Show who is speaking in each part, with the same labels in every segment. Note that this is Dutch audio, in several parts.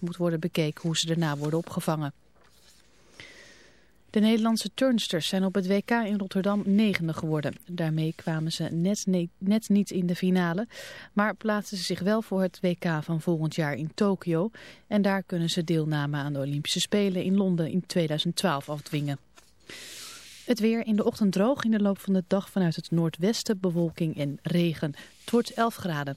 Speaker 1: moet worden bekeken hoe ze daarna worden opgevangen. De Nederlandse turnsters zijn op het WK in Rotterdam negende geworden. Daarmee kwamen ze net, net niet in de finale, maar plaatsen ze zich wel voor het WK van volgend jaar in Tokio. En daar kunnen ze deelname aan de Olympische Spelen in Londen in 2012 afdwingen. Het weer in de ochtend droog, in de loop van de dag vanuit het noordwesten bewolking en regen. Het wordt 11 graden.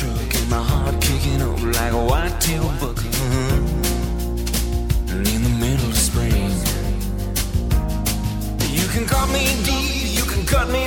Speaker 2: truck and my heart kicking up like a white-tail buck. And in the middle of spring, you can cut me deep, you can cut me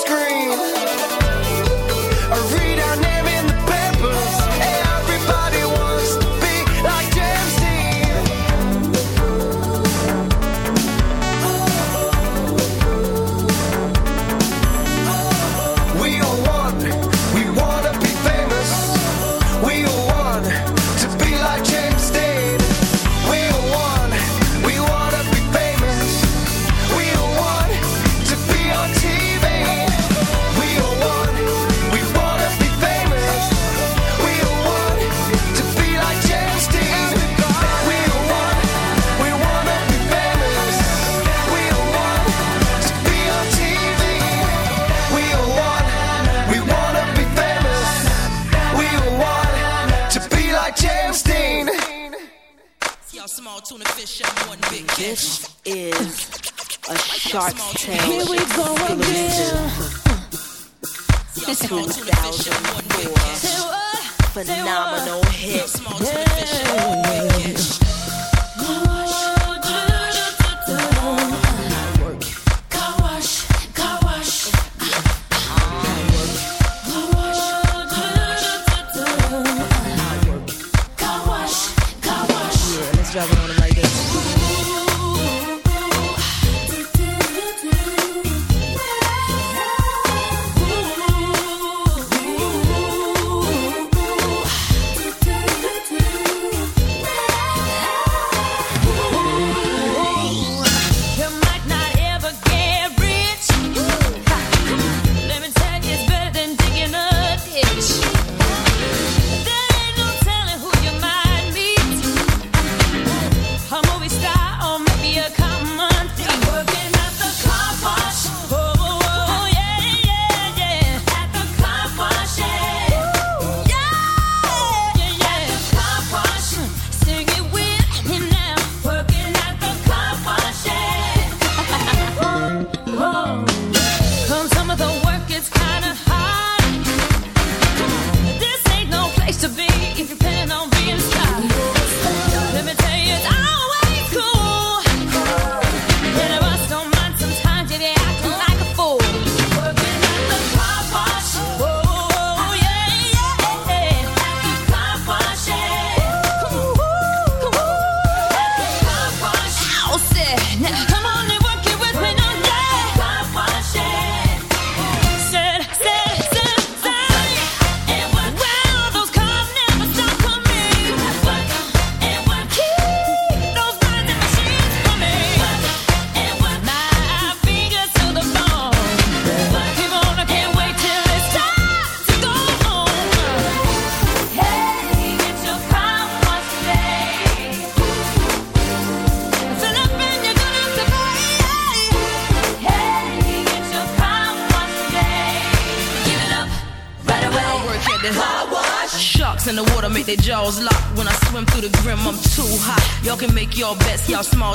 Speaker 3: scream.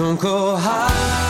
Speaker 4: don't go higher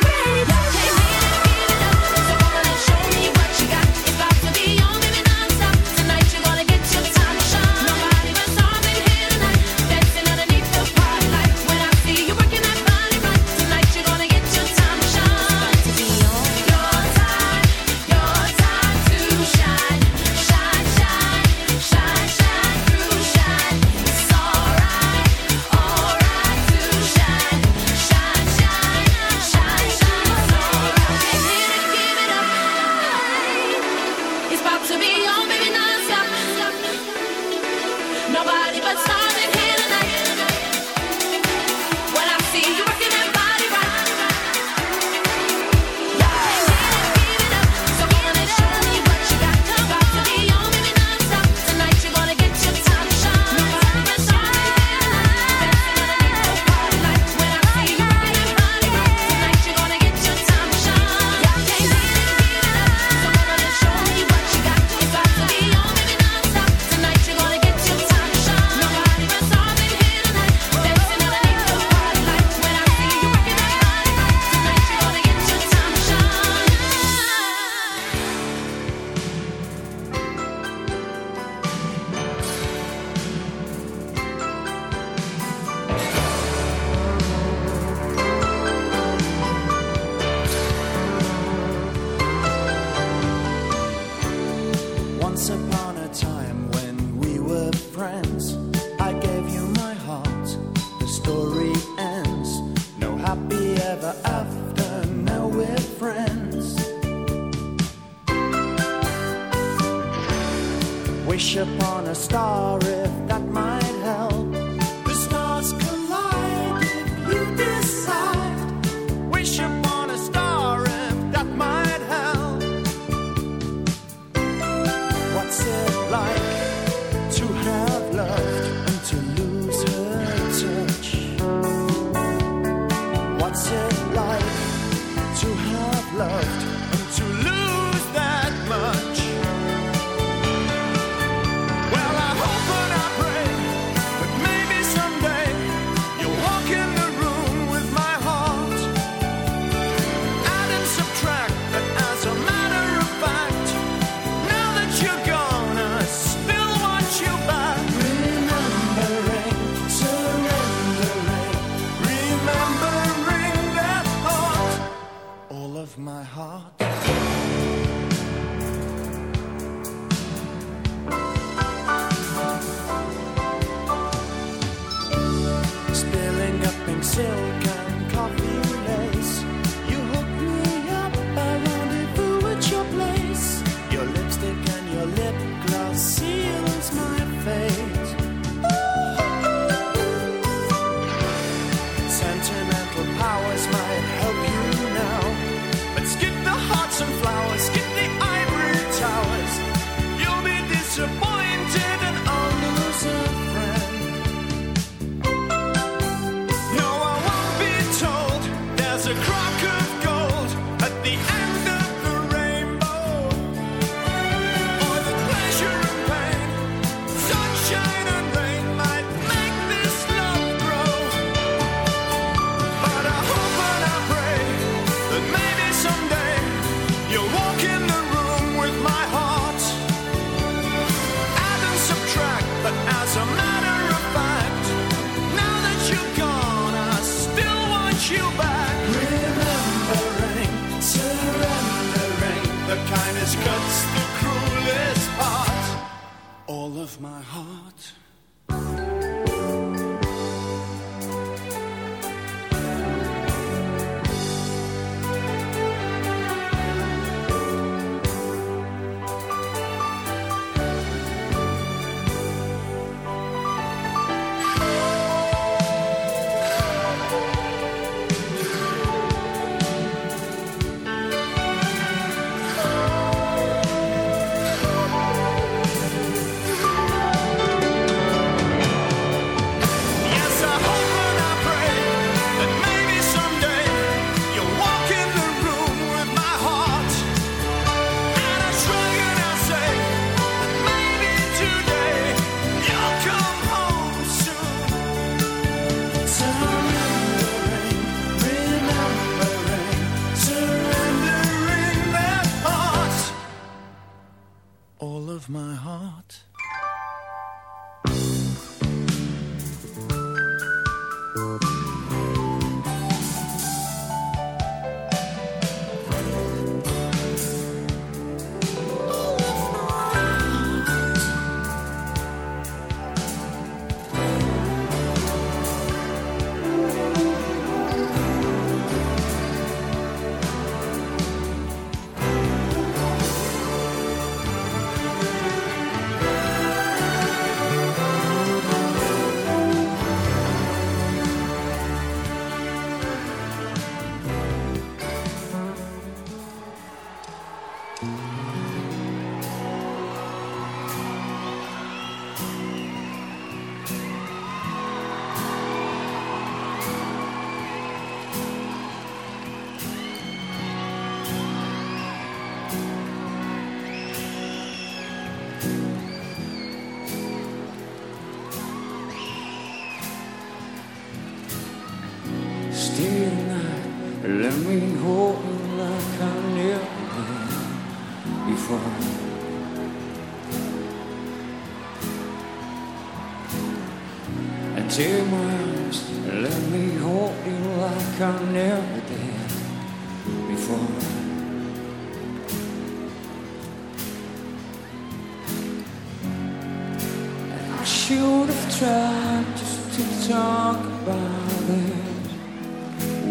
Speaker 5: should have tried just to talk about it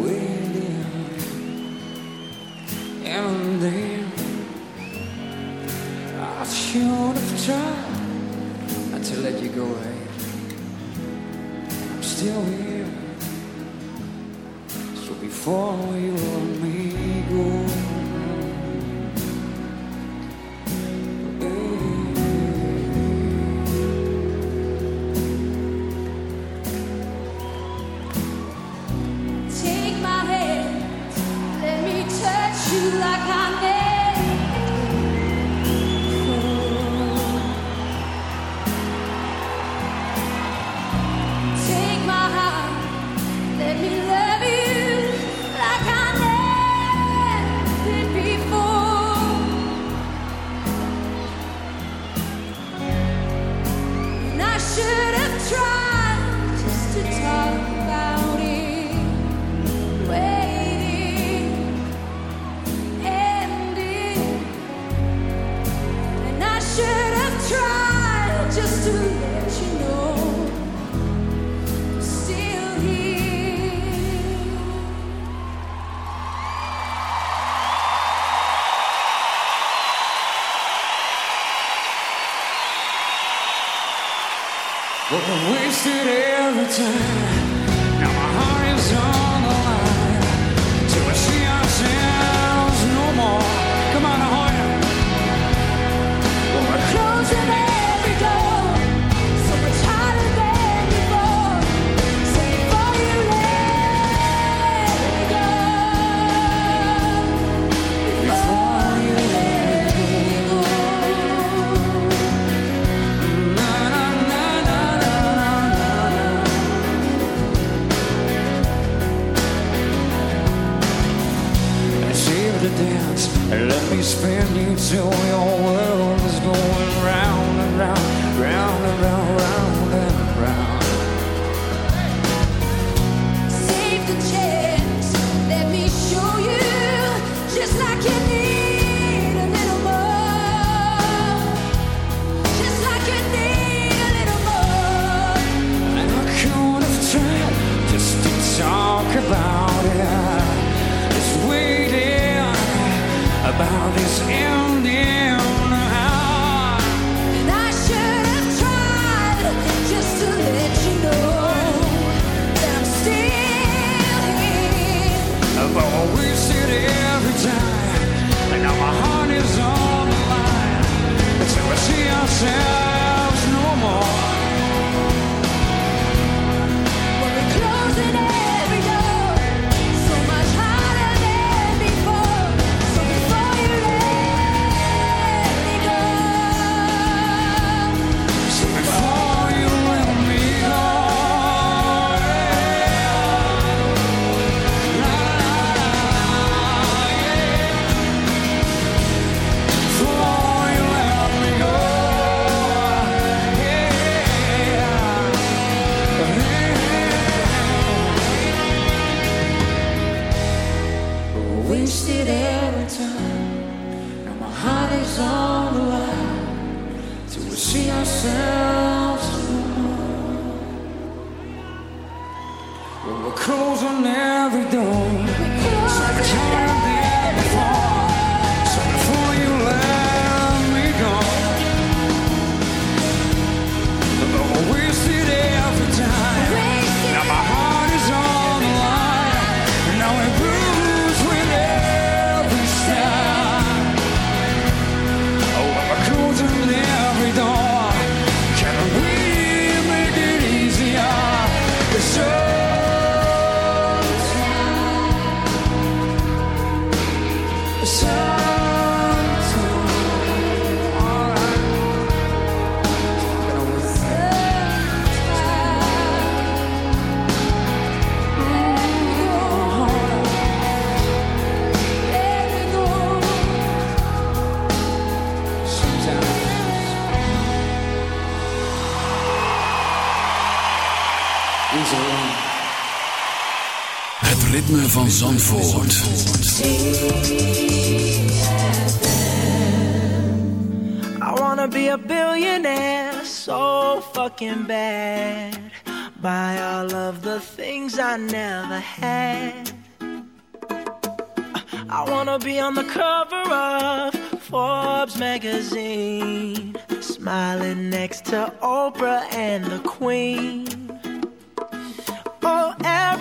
Speaker 5: with you. And then I should have tried not to let you go away. I'm still here. So before you till we see ourselves. When we're closing every door, so
Speaker 6: van Zandvoort.
Speaker 7: I wanna be a billionaire so fucking bad. Buy all of the things I never had. I wanna be on the cover of Forbes magazine, smiling next to Oprah and the Queen.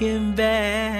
Speaker 8: looking back.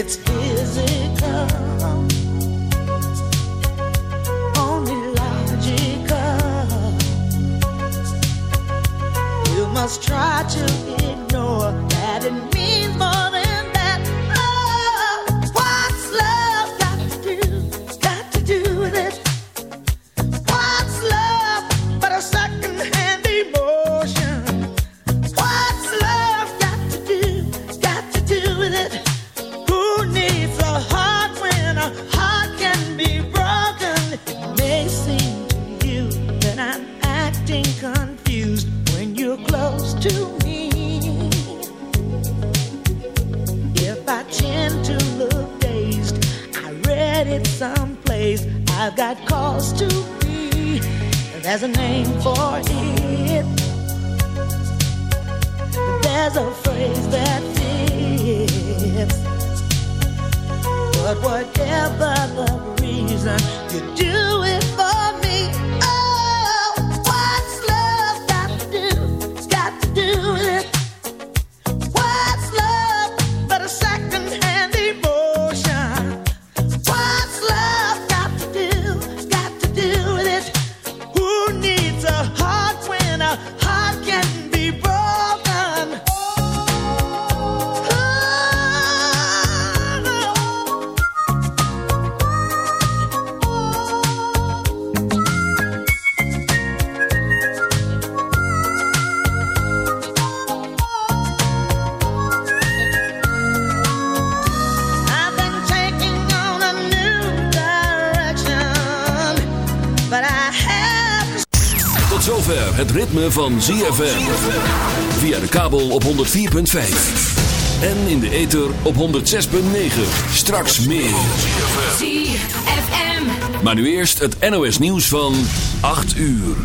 Speaker 7: It's physical, only logical. You must try to ignore that it means more
Speaker 9: zover het ritme van ZFM. Via de kabel op 104.5. En in de ether op 106.9. Straks meer.
Speaker 6: ZFM.
Speaker 9: Maar nu eerst het NOS nieuws van 8 uur.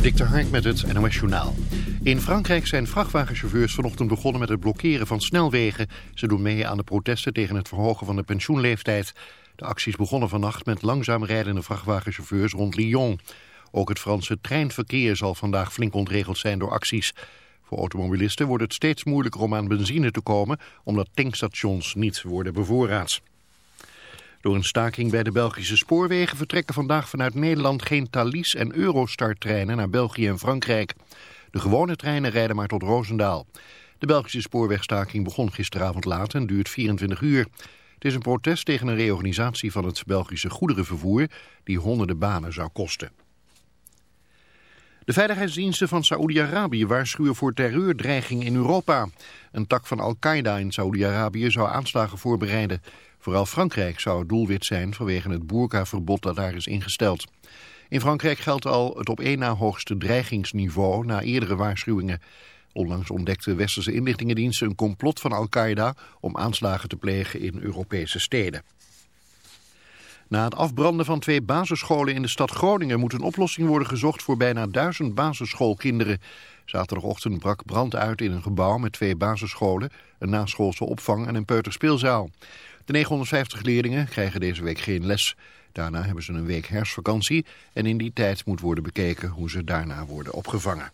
Speaker 10: Dik de Hark met het NOS Journaal. In Frankrijk zijn vrachtwagenchauffeurs vanochtend begonnen met het blokkeren van snelwegen. Ze doen mee aan de protesten tegen het verhogen van de pensioenleeftijd. De acties begonnen vannacht met langzaam rijdende vrachtwagenchauffeurs rond Lyon. Ook het Franse treinverkeer zal vandaag flink ontregeld zijn door acties. Voor automobilisten wordt het steeds moeilijker om aan benzine te komen... omdat tankstations niet worden bevoorraad. Door een staking bij de Belgische spoorwegen vertrekken vandaag vanuit Nederland geen Thalys- en Eurostar-treinen naar België en Frankrijk. De gewone treinen rijden maar tot Roosendaal. De Belgische spoorwegstaking begon gisteravond laat en duurt 24 uur. Het is een protest tegen een reorganisatie van het Belgische goederenvervoer die honderden banen zou kosten. De veiligheidsdiensten van Saoedi-Arabië waarschuwen voor terreurdreiging in Europa. Een tak van Al-Qaeda in Saoedi-Arabië zou aanslagen voorbereiden. Vooral Frankrijk zou het doelwit zijn vanwege het boerkaverbod dat daar is ingesteld. In Frankrijk geldt al het op één na hoogste dreigingsniveau na eerdere waarschuwingen. Onlangs ontdekte westerse inlichtingendiensten een complot van Al-Qaeda om aanslagen te plegen in Europese steden. Na het afbranden van twee basisscholen in de stad Groningen moet een oplossing worden gezocht voor bijna duizend basisschoolkinderen. Zaterdagochtend brak brand uit in een gebouw met twee basisscholen, een naschoolse opvang en een peuterspeelzaal. De 950 leerlingen krijgen deze week geen les. Daarna hebben ze een week herfstvakantie en in die tijd moet worden bekeken hoe ze daarna worden opgevangen.